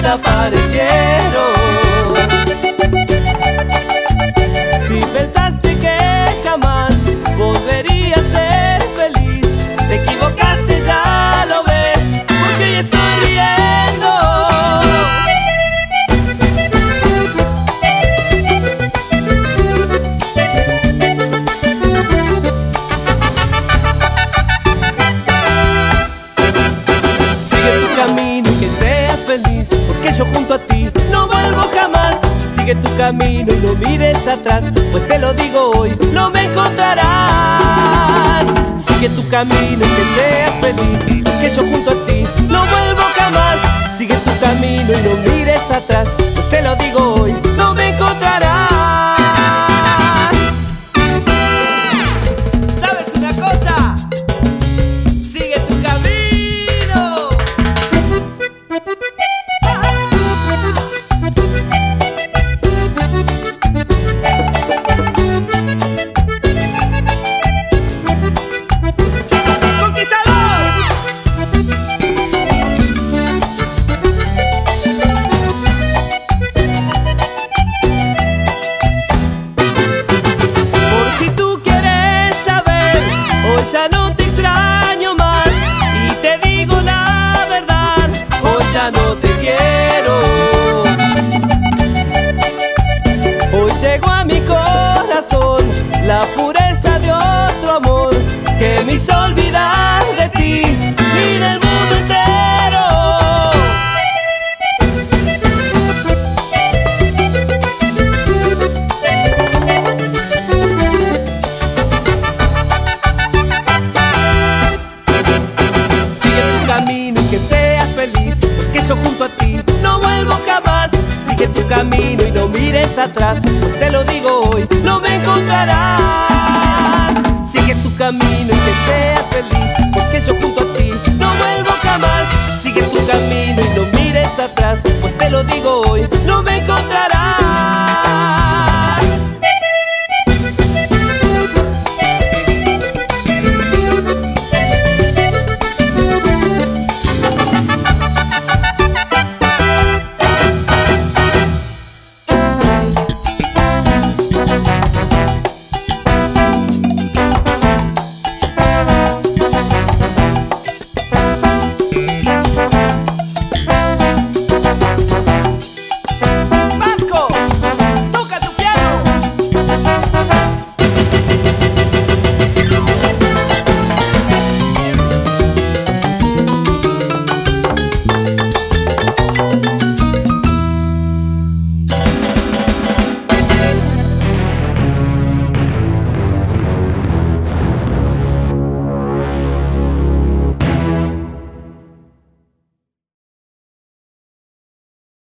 desaparecieron. Porque yo junto a ti no vuelvo jamás. Sigue tu camino y no mires atrás, pues te lo digo hoy, no me encontrarás. Sigue tu camino y que seas feliz, porque yo junto a ti no vuelvo jamás. Sigue tu camino y no mires atrás, pues te lo digo la pureza de otro amor que me hizo olvidar de ti y del mundo entero. Sigue tu camino y que seas feliz, porque yo junto a ti no vuelvo jamás. Sigue tu camino y no mires atrás, te lo digo hoy, camino y que seas feliz, porque yo junto a